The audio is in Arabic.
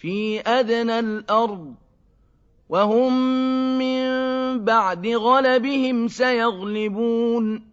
في أدنى الأرض وهم من بعد غلبهم سيغلبون